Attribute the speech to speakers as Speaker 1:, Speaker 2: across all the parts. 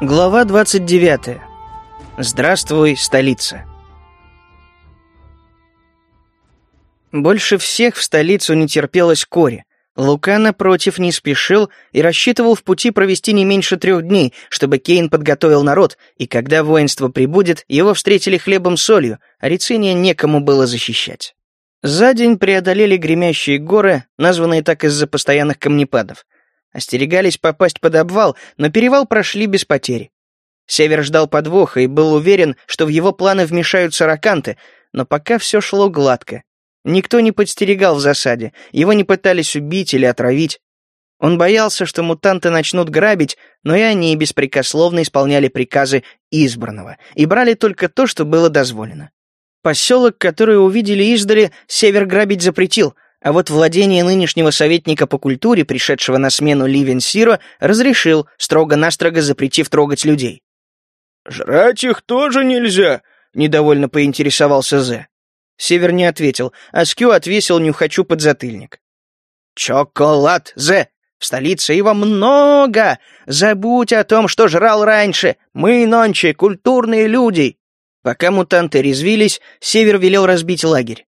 Speaker 1: Глава 29. Здравствуй, столица. Больше всех в столицу не терпелось Кори. Лука, напротив, не спешил и рассчитывал в пути провести не меньше трех дней, чтобы Кейн подготовил народ, и когда воинство прибудет, его встретили хлебом-солью, а Рициния некому было защищать. За день преодолели гремящие горы, названные так из-за постоянных камнепадов. Остерегались попасть под обвал, но перевал прошли без потерь. Север ждал подвоха и был уверен, что в его планы вмешаются раканты, но пока все шло гладко. Никто не подстерегал в засаде, его не пытались убить или отравить. Он боялся, что мутанты начнут грабить, но и они беспрекословно исполняли приказы избранного и брали только то, что было дозволено. Поселок, который увидели издали, Север грабить запретил — а вот владение нынешнего советника по культуре, пришедшего на смену Ливен Сиро, разрешил, строго-настрого запретив трогать людей.
Speaker 2: «Жрать их тоже нельзя», — недовольно поинтересовался Зе.
Speaker 1: Север не ответил, а Скю отвесил нюхачу подзатыльник. «Чоколад, Зе! В столице его много! Забудь о том, что жрал раньше! Мы, нонче, культурные люди!» Пока мутанты резвились, Север велел разбить лагерь.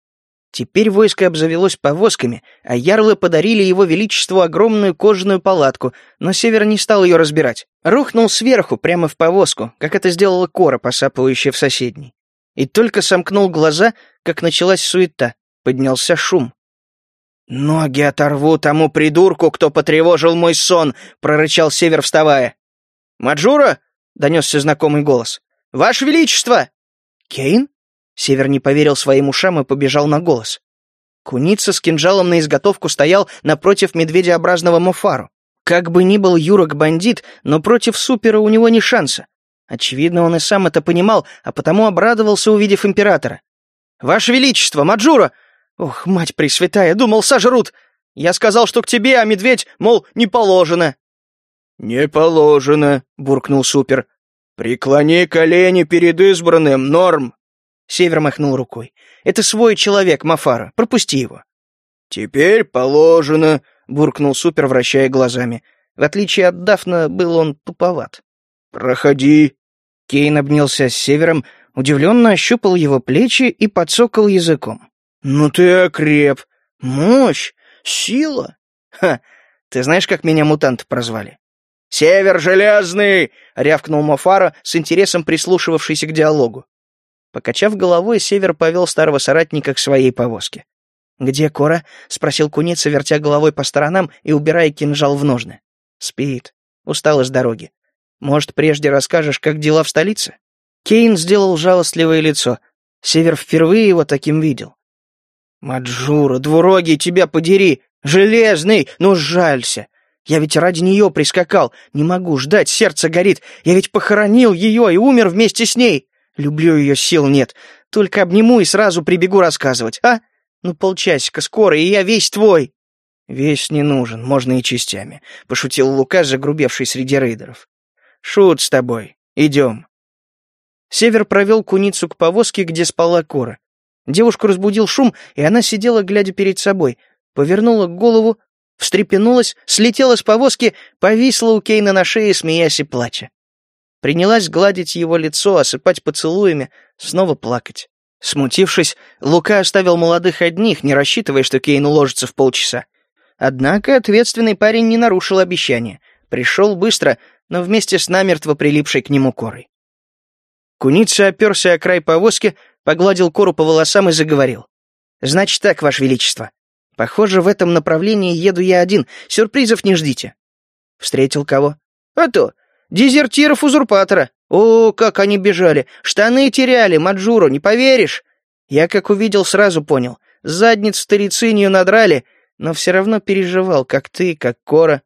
Speaker 1: Теперь войско обзавелось повозками, а ярлы подарили его величеству огромную кожаную палатку, но Север не стал ее разбирать. Рухнул сверху, прямо в повозку, как это сделала кора, посапывающая в соседней. И только сомкнул глаза, как началась суета, поднялся шум. «Ноги оторву тому придурку, кто потревожил мой сон!» — прорычал Север, вставая. «Маджура?» — донесся знакомый голос. «Ваше Величество!» «Кейн?» Север не поверил своим ушам и побежал на голос. Куница с кинжалом на изготовку стоял напротив медведеобразного Мофару. Как бы ни был Юрок бандит, но против Супера у него не шанса. Очевидно, он и сам это понимал, а потому обрадовался, увидев императора. «Ваше Величество, Маджура! Ох, мать пресвятая, думал, сожрут! Я сказал, что к тебе, а медведь, мол, не положено!»
Speaker 2: «Не положено», — буркнул Супер. «Преклони колени перед избранным, Норм!»
Speaker 1: Север махнул рукой. «Это свой человек, Мафара. Пропусти его».
Speaker 2: «Теперь положено», —
Speaker 1: буркнул Супер, вращая глазами. В отличие от Дафна, был он туповат.
Speaker 2: «Проходи».
Speaker 1: Кейн обнялся с Севером, удивленно ощупал его плечи и подсокал языком.
Speaker 2: «Ну ты окреп! Мощь! Сила!»
Speaker 1: «Ха! Ты знаешь, как меня мутанты прозвали?»
Speaker 2: «Север Железный!»
Speaker 1: — рявкнул Мофара, с интересом прислушивавшийся к диалогу. Покачав головой, Север повел старого соратника к своей повозке. «Где Кора?» — спросил куница, вертя головой по сторонам и убирая кинжал в ножны. «Спит. Устал с дороги. Может, прежде расскажешь, как дела в столице?» Кейн сделал жалостливое лицо. Север впервые его таким видел. «Маджура, двурогий, тебя подери! Железный! Ну, жалься! Я ведь ради нее прискакал. Не могу ждать, сердце горит. Я ведь похоронил ее и умер вместе с ней. Люблю ее, сил нет. Только обниму и сразу прибегу рассказывать, а? Ну, полчасика скоро, и я весь твой. Весь не нужен, можно и частями, пошутил Лука, загрубевший среди рейдеров. Шут с тобой. Идем. Север провел куницу к повозке, где спала Кора. Девушку разбудил шум, и она сидела, глядя перед собой, повернула голову, встрепенулась, слетела с повозки, повисла у Кейна на шее, смеясь и плача. Принялась гладить его лицо, осыпать поцелуями, снова плакать. Смутившись, Лука оставил молодых одних, не рассчитывая, что Кейн уложится в полчаса. Однако ответственный парень не нарушил обещания. Пришел быстро, но вместе с намертво прилипшей к нему корой. Куница оперся о край повозки, погладил кору по волосам и заговорил. «Значит так, Ваше Величество. Похоже, в этом направлении еду я один, сюрпризов не ждите». «Встретил кого?» «А то, Дезертиров узурпатора. О, как они бежали! Штаны теряли, Маджуру, не поверишь!» Я, как увидел, сразу понял. Задниц старицинью надрали, но все равно переживал, как ты, как Кора.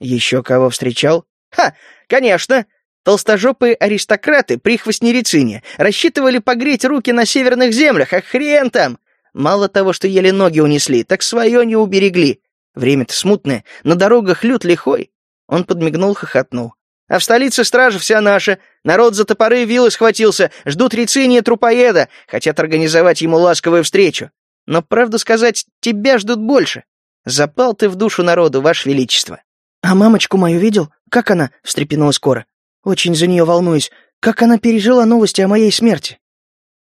Speaker 1: Еще кого встречал? Ха, конечно! Толстожопые аристократы, прихвостни Рициния, рассчитывали погреть руки на северных землях, а хрен там! Мало того, что еле ноги унесли, так свое не уберегли. Время-то смутное, на дорогах лют лихой. Он подмигнул, хохотнул. А в столице стража вся наша. Народ за топоры и вилы схватился, ждут Рициния трупоеда, хотят организовать ему ласковую встречу. Но, правду сказать, тебя ждут больше. Запал ты в душу народу, ваше величество. А мамочку мою видел? Как она? встрепенулась Кора. Очень за нее волнуюсь. Как она пережила новости о моей смерти?»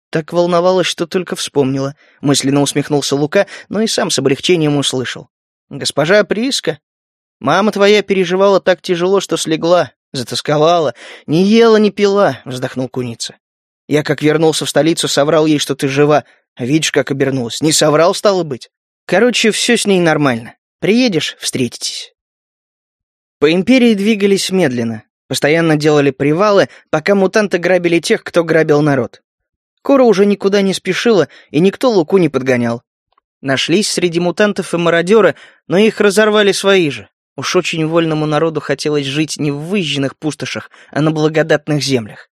Speaker 1: Так волновалась, что только вспомнила. Мысленно усмехнулся Лука, но и сам с облегчением услышал. «Госпожа Приска, мама твоя переживала так тяжело, что слегла, затасковала, не ела, не пила», — вздохнул Куница. «Я, как вернулся в столицу, соврал ей, что ты жива, видишь, как обернулась. Не соврал, стало быть. Короче, все с ней нормально. Приедешь — встретитесь». По империи двигались медленно, постоянно делали привалы, пока мутанты грабили тех, кто грабил народ. Кора уже никуда не спешила, и никто Луку не подгонял. Нашлись среди мутантов и мародеры, но их разорвали свои же. Уж очень вольному народу хотелось жить не в выжженных пустошах, а на благодатных землях.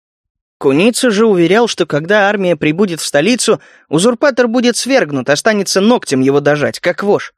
Speaker 1: Куница же уверял, что когда армия прибудет в столицу, узурпатор будет свергнут, останется ногтем его дожать, как вож.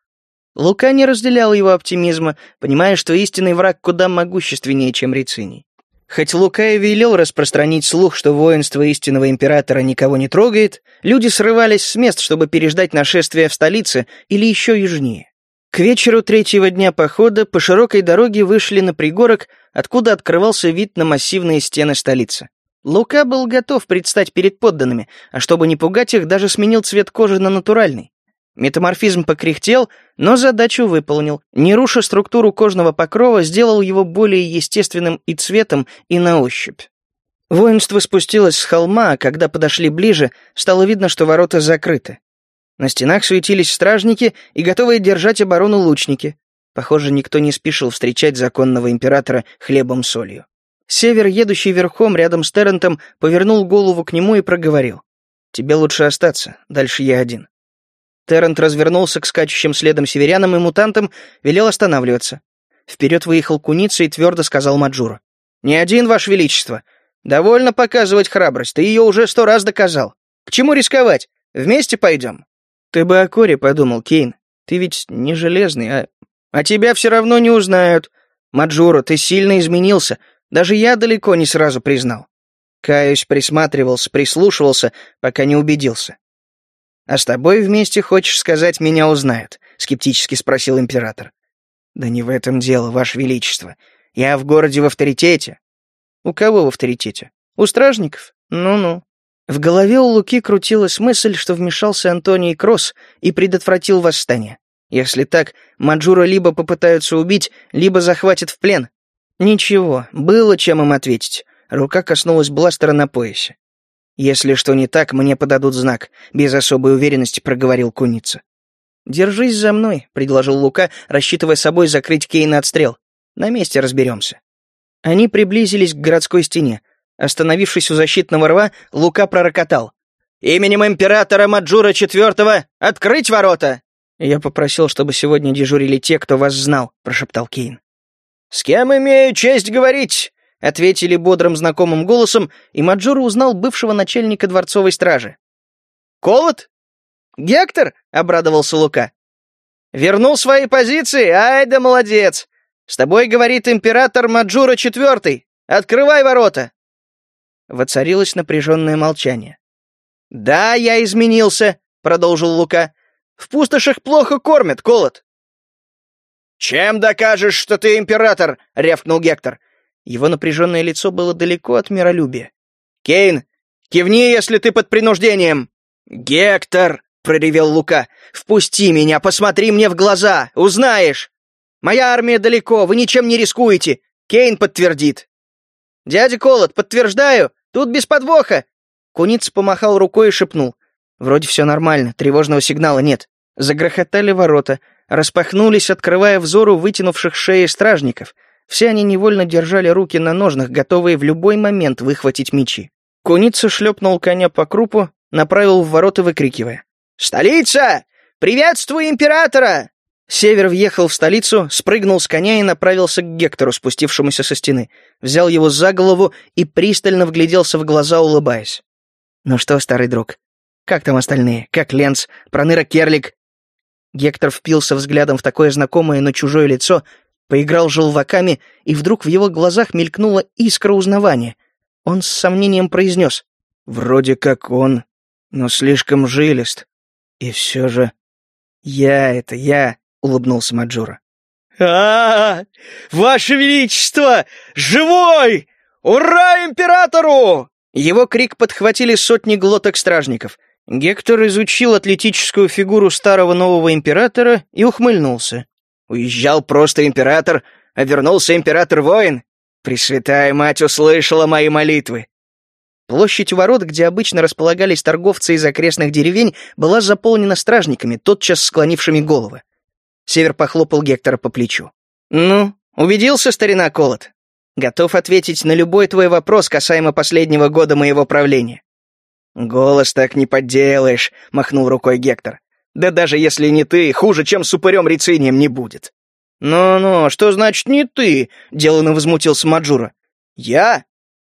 Speaker 1: Лука не разделял его оптимизма, понимая, что истинный враг куда могущественнее, чем Рициний. Хоть Лука и велел распространить слух, что воинство истинного императора никого не трогает, люди срывались с мест, чтобы переждать нашествие в столице или еще южнее. К вечеру третьего дня похода по широкой дороге вышли на пригорок, откуда открывался вид на массивные стены столицы. Лука был готов предстать перед подданными, а чтобы не пугать их, даже сменил цвет кожи на натуральный. Метаморфизм покряхтел, но задачу выполнил. Не руша структуру кожного покрова, сделал его более естественным и цветом, и на ощупь. Воинство спустилось с холма, а когда подошли ближе, стало видно, что ворота закрыты. На стенах светились стражники и готовые держать оборону лучники. Похоже, никто не спешил встречать законного императора хлебом-солью. Север, едущий верхом рядом с Террентом, повернул голову к нему и проговорил. «Тебе лучше остаться, дальше я один». Террент развернулся к скачущим следом северянам и мутантам, велел останавливаться. Вперед выехал куница и твердо сказал Маджура. «Не один, Ваше Величество. Довольно показывать храбрость, ты ее уже сто раз доказал. К чему рисковать? Вместе пойдем». «Ты бы о Коре подумал, Кейн. Ты ведь не железный, а... А тебя все равно не узнают. Маджура, ты сильно изменился. Даже я далеко не сразу признал. Каюсь, присматривался, прислушивался, пока не убедился. «А с тобой вместе, хочешь сказать, меня узнают?» — скептически спросил император. «Да не в этом дело, Ваше Величество. Я в городе в авторитете». «У кого в авторитете? У стражников? Ну-ну». В голове у Луки крутилась мысль, что вмешался Антоний Кросс и предотвратил восстание. Если так, Маджура либо попытаются убить, либо захватят в плен. Ничего, было чем им ответить. Рука коснулась бластера на поясе. «Если что не так, мне подадут знак», — без особой уверенности проговорил куница. «Держись за мной», — предложил Лука, рассчитывая собой закрыть Кейна от стрел. «На месте разберемся». Они приблизились к городской стене. Остановившись у защитного рва, Лука пророкотал. «Именем императора Маджура IV открыть ворота!» «Я попросил, чтобы сегодня дежурили те, кто вас знал», — прошептал Кейн. «С кем имею честь говорить?» ответили бодрым знакомым голосом, и Маджура узнал бывшего начальника дворцовой стражи. «Колот? Гектор?» — обрадовался Лука. «Вернул свои позиции? Ай да молодец! С тобой говорит император Маджура IV. Открывай ворота!» Воцарилось напряженное молчание. «Да, я изменился», — продолжил Лука. «В пустошах плохо кормят, Колот». «Чем докажешь, что ты император?» — рявкнул Гектор. Его напряженное лицо было далеко от миролюбия. «Кейн, кивни, если ты под принуждением!» «Гектор!» — проревел Лука. «Впусти меня, посмотри мне в глаза, узнаешь! Моя армия далеко, вы ничем не рискуете!» Кейн подтвердит. «Дядя Колот, подтверждаю, тут без подвоха!» Куниц помахал рукой и шепнул. «Вроде все нормально, тревожного сигнала нет». Загрохотали ворота, распахнулись, открывая взору вытянувших шеи стражников. Все они невольно держали руки на ножнах, готовые в любой момент выхватить мечи. Куница шлепнул коня по крупу, направил в ворота, выкрикивая. «Столица! Приветствую императора!» Север въехал в столицу, спрыгнул с коня и направился к Гектору, спустившемуся со стены. Взял его за голову и пристально вгляделся в глаза, улыбаясь. «Ну что, старый друг, как там остальные? Как Ленц? Проныра Керлик?» Гектор впился взглядом в такое знакомое, но чужое лицо, поиграл желваками, и вдруг в его глазах мелькнула искра узнавания. Он с сомнением произнес. «Вроде как он, но слишком жилист. И все же...» «Я это я», — улыбнулся Маджура.
Speaker 2: а, -а, -а Ваше Величество! Живой! «Ура императору!»
Speaker 1: Его крик подхватили сотни глоток стражников. Гектор изучил атлетическую фигуру старого нового императора и ухмыльнулся.
Speaker 2: «Уезжал просто император, а вернулся император-воин. Пресвятая мать услышала мои молитвы.
Speaker 1: Площадь у ворот, где обычно располагались торговцы из окрестных деревень, была заполнена стражниками, тотчас склонившими головы. Север похлопал Гектора по плечу. «Ну, убедился, старина Колот? Готов ответить на любой твой вопрос касаемо последнего года моего правления».
Speaker 2: «Голос так не подделаешь», — махнул рукой Гектор. «Да даже если не ты, хуже, чем с упырем Рицинием не будет».
Speaker 1: «Ну-ну, что значит не ты?» — деланно возмутился Маджура.
Speaker 2: «Я?»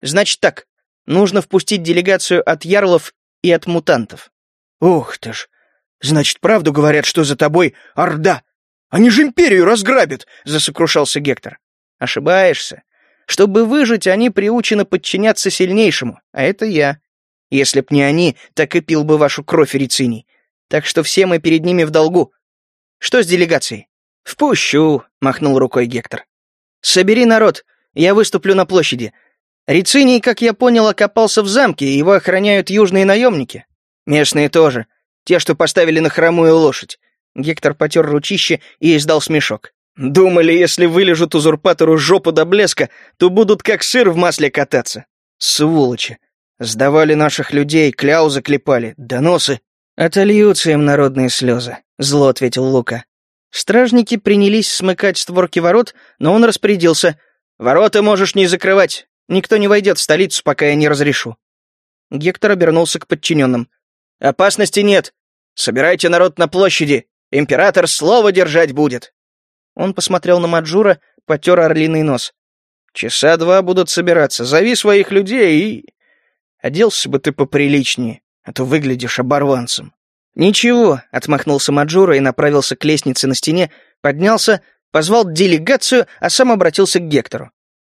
Speaker 1: «Значит так, нужно впустить делегацию от ярлов и от мутантов».
Speaker 2: «Ух ты ж! Значит, правду говорят, что за тобой Орда! Они же империю разграбят!» — засокрушался Гектор.
Speaker 1: «Ошибаешься. Чтобы выжить, они приучены подчиняться сильнейшему, а это я. Если б не они, так и пил бы вашу кровь, Рициний. Так что все мы перед ними в долгу. Что с делегацией?»
Speaker 2: «Впущу», — махнул рукой Гектор.
Speaker 1: «Собери народ, я выступлю на площади. Рициний, как я понял, окопался в замке, и его охраняют южные наемники. Местные тоже, те, что поставили на хромую лошадь». Гектор потер ручище и издал смешок.
Speaker 2: «Думали, если вылежут узурпатору жопу до блеска, то будут как сыр в масле кататься. Сволочи! Сдавали наших людей, кляузы клепали, доносы».
Speaker 1: «Отольются им народные слезы», — зло ответил Лука. Стражники принялись смыкать створки ворот, но он распорядился. «Ворота можешь не закрывать. Никто не войдет в столицу, пока я не разрешу». Гектор обернулся к подчиненным. «Опасности нет. Собирайте народ на площади. Император слово держать будет». Он посмотрел на Маджура, потер орлиный нос. «Часа два будут собираться. Зови своих людей и...» «Оделся бы ты поприличнее, а то выглядишь оборванцем». «Ничего», — отмахнулся Маджура и направился к лестнице на стене, поднялся, позвал делегацию, а сам обратился к Гектору.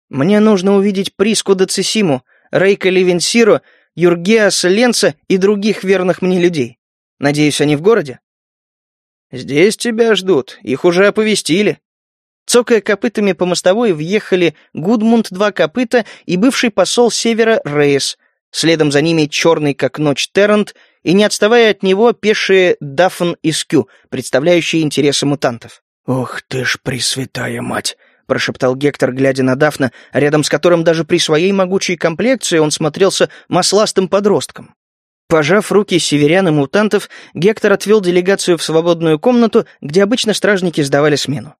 Speaker 1: «Мне нужно увидеть Приску Децисиму, Рейка Левенсиро, Юргеаса Ленца и других верных мне людей. Надеюсь, они в городе?» «Здесь тебя ждут, их уже оповестили». Цокая копытами по мостовой, въехали Гудмунд два копыта и бывший посол севера Рейс, следом за ними черный как ночь Террент и не отставая от него пешие Дафн и Скю, представляющие интересы мутантов.
Speaker 2: «Ох ты ж, пресвятая мать!» — прошептал
Speaker 1: Гектор, глядя на Дафна, рядом с которым даже при своей могучей комплекции он смотрелся масластым подростком. Пожав руки северян и мутантов, Гектор отвел делегацию в свободную комнату, где обычно стражники сдавали смену.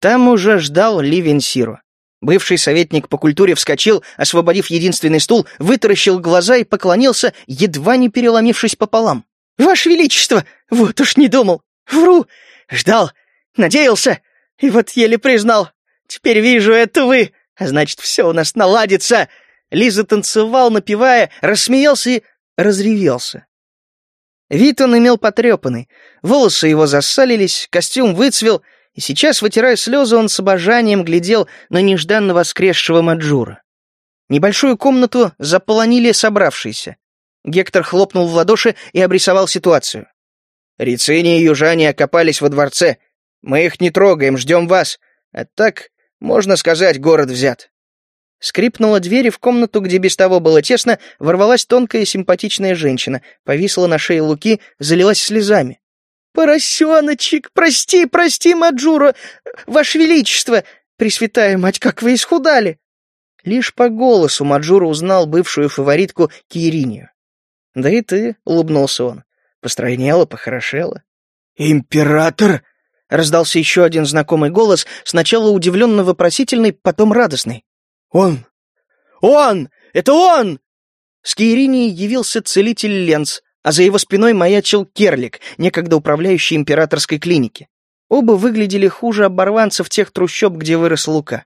Speaker 1: Там уже ждал Ливен Сиро. Бывший советник по культуре вскочил, освободив единственный стул, вытаращил глаза и поклонился, едва не переломившись пополам. «Ваше Величество! Вот уж не думал! Вру! Ждал! Надеялся! И вот еле признал! Теперь вижу, это вы! А значит, все у нас наладится!» Лиза танцевал, напевая, рассмеялся и разревелся. Вид он имел потрепанный, волосы его засалились, костюм выцвел — и сейчас, вытирая слезы, он с обожанием глядел на нежданно воскресшего Маджура. Небольшую комнату заполонили собравшиеся. Гектор хлопнул в ладоши и обрисовал ситуацию. «Рицини и южане окопались во дворце. Мы их не трогаем, ждем вас. А так, можно сказать, город взят». Скрипнула дверь, и в комнату, где без того было тесно, ворвалась тонкая симпатичная женщина, повисла на шее Луки, залилась слезами. «Поросеночек! Прости, прости, Маджура! Ваше Величество! Пресвятая мать, как вы исхудали!» Лишь по голосу Маджура узнал бывшую фаворитку Киринию. «Да и ты», — улыбнулся он, — постройнела, похорошела.
Speaker 2: «Император!»
Speaker 1: — раздался еще один знакомый голос, сначала удивленно вопросительный, потом радостный.
Speaker 2: «Он! Он! Это он!»
Speaker 1: С Киринией явился целитель Ленц, а за его спиной маячил Керлик, некогда управляющий императорской клиники. Оба выглядели хуже оборванцев тех трущоб, где вырос Лука.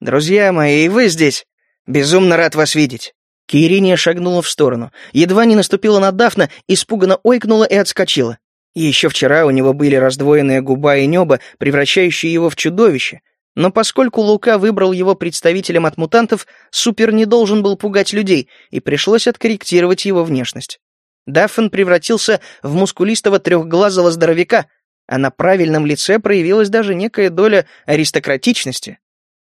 Speaker 1: «Друзья мои, и вы здесь! Безумно рад вас видеть!» Кириния шагнула в сторону, едва не наступила на Дафна, испуганно ойкнула и отскочила. Еще вчера у него были раздвоенные губа и небо, превращающие его в чудовище, но поскольку Лука выбрал его представителем от мутантов, Супер не должен был пугать людей, и пришлось откорректировать его внешность. Даффен превратился в мускулистого трехглазого здоровяка, а на правильном лице проявилась даже некая доля аристократичности.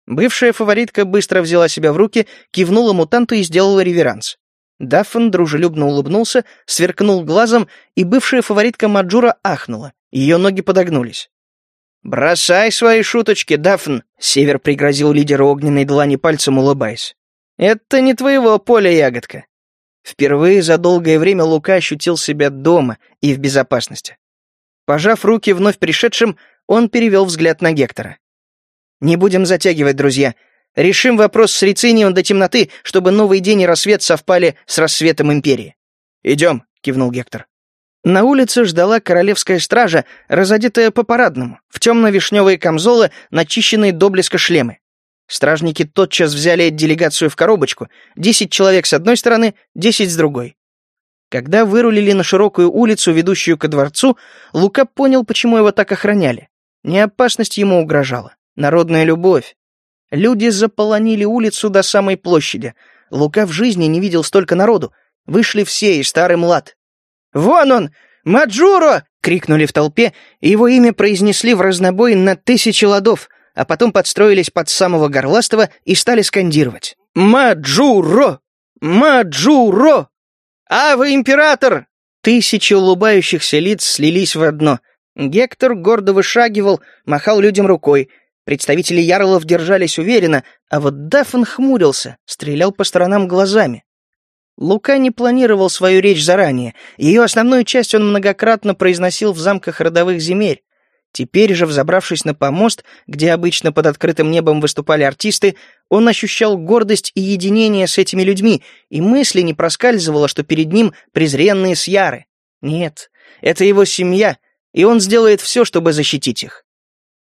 Speaker 1: Бывшая фаворитка быстро взяла себя в руки, кивнула мутанту и сделала реверанс. Даффен дружелюбно улыбнулся, сверкнул глазом, и бывшая фаворитка Маджура ахнула. Ее ноги подогнулись. «Бросай свои шуточки, Дафн!» — Север пригрозил лидеру огненной длани пальцем, улыбаясь. «Это не твоего поля, ягодка». Впервые за долгое время Лука ощутил себя дома и в безопасности. Пожав руки вновь пришедшим, он перевел взгляд на Гектора. «Не будем затягивать, друзья. Решим вопрос с Рицинием до темноты, чтобы новый день и рассвет совпали с рассветом Империи». «Идем», — кивнул Гектор. На улице ждала королевская стража, разодетая по-парадному, в темно-вишневые камзолы, начищенные до блеска шлемы. Стражники тотчас взяли делегацию в коробочку, десять человек с одной стороны, десять с другой. Когда вырулили на широкую улицу, ведущую ко дворцу, Лука понял, почему его так охраняли. Не опасность ему угрожала, народная любовь. Люди заполонили улицу до самой площади. Лука в жизни не видел столько народу. Вышли все, и стар и млад. «Вон он! Маджуро!» — крикнули в толпе, и его имя произнесли вразнобой на тысячи ладов, а потом подстроились под самого горластого и стали скандировать. «Маджуро! Маджуро! Аве, император!» Тысячи улыбающихся лиц слились в одно. Гектор гордо вышагивал, махал людям рукой. Представители ярлов держались уверенно, а вот Даффен хмурился, стрелял по сторонам глазами. Лука не планировал свою речь заранее, ее основную часть он многократно произносил в замках родовых земель. Теперь же, взобравшись на помост, где обычно под открытым небом выступали артисты, он ощущал гордость и единение с этими людьми, и мысли не проскальзывало, что перед ним презренные сьяры. Нет, это его семья, и он сделает все, чтобы защитить их.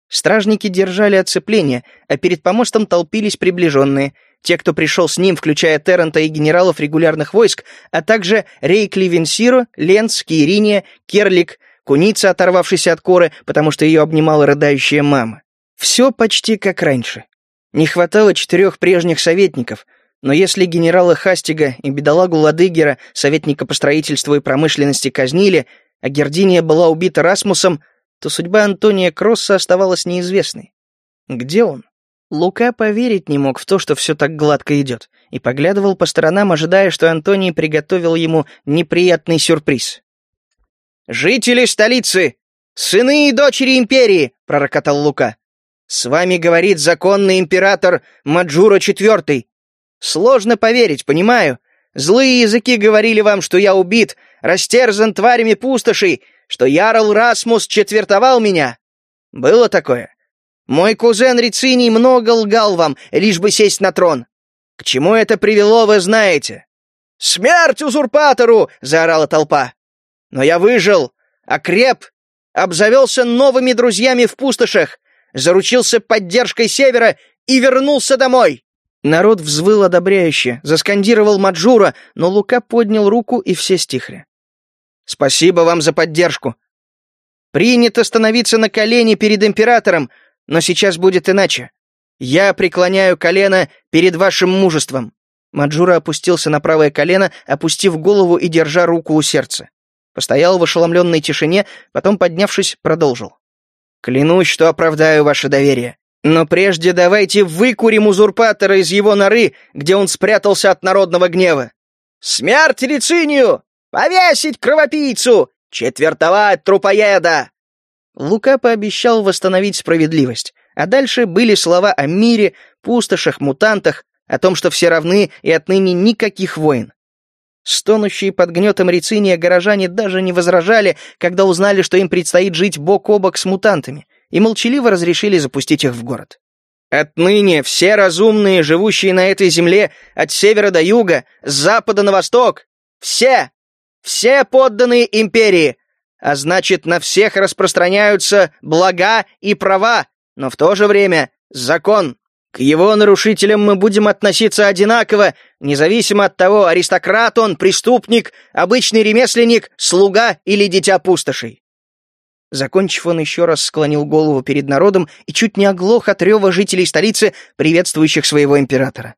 Speaker 1: Стражники держали оцепление, а перед помостом толпились приближенные — те, кто пришел с ним, включая Террента и генералов регулярных войск, а также Рейкли Венсиро, Ленц, Кириния, Керлик, Куница, оторвавшийся от коры, потому что ее обнимала рыдающая мама. Все почти как раньше. Не хватало четырех прежних советников, но если генерала Хастига и бедолагу Ладыгера, советника по строительству и промышленности, казнили, а Гердиния была убита Расмусом, то судьба Антония Кросса оставалась неизвестной. Где он? Лука поверить не мог в то, что все так гладко идет, и поглядывал по сторонам, ожидая, что Антоний приготовил ему неприятный сюрприз. «Жители столицы! Сыны и дочери империи!» — пророкотал Лука. «С вами говорит законный император Маджура IV. Сложно поверить, понимаю. Злые языки говорили вам, что я убит, растерзан тварями пустошей, что Ярл Расмус четвертовал меня. Было такое. Мой кузен Рициний много лгал вам, лишь бы сесть на трон. К чему это привело, вы знаете. «Смерть узурпатору!» — заорала толпа. «Но я выжил, окреп, обзавелся новыми друзьями в пустошах, заручился поддержкой Севера и вернулся домой!» Народ взвыл одобряюще, заскандировал Маджура, но Лука поднял руку, и все стихли. «Спасибо вам за поддержку. Принято становиться на колени перед императором, но сейчас будет иначе. Я преклоняю колено перед вашим мужеством». Маджура опустился на правое колено, опустив голову и держа руку у сердца. Постоял в ошеломленной тишине, потом, поднявшись, продолжил. «Клянусь, что оправдаю ваше доверие. Но прежде давайте выкурим узурпатора из его норы, где он спрятался от народного гнева. Смерть Лицинию! Повесить кровопийцу! Четвертовать трупоеда! Лука пообещал восстановить справедливость, а дальше были слова о мире, пустошах, мутантах, о том, что все равны и отныне никаких войн. Стонущие под гнетом Рициния горожане даже не возражали, когда узнали, что им предстоит жить бок о бок с мутантами, и молчаливо разрешили запустить их в город. Отныне все разумные, живущие на этой земле, от севера до юга, с запада на восток, все, все подданные империи, а значит, на всех распространяются блага и права, но в то же время закон. К его нарушителям мы будем относиться одинаково, независимо от того, аристократ он, преступник, обычный ремесленник, слуга или дитя пустошей. Закончив, он еще раз склонил голову перед народом и чуть не оглох от рева жителей столицы, приветствующих своего императора.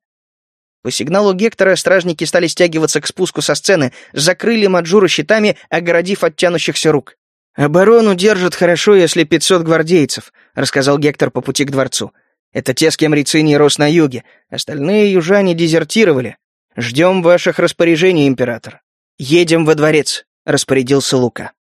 Speaker 1: По сигналу Гектора стражники стали стягиваться к спуску со сцены, закрыли Маджуру щитами, огородив от тянущихся рук. «Оборону держат хорошо, если пятьсот гвардейцев», — рассказал Гектор по пути к дворцу.
Speaker 2: Это те, с кем Рициний рос на юге. Остальные южане дезертировали. Ждем ваших распоряжений, император.
Speaker 1: Едем во дворец», — распорядился Лука.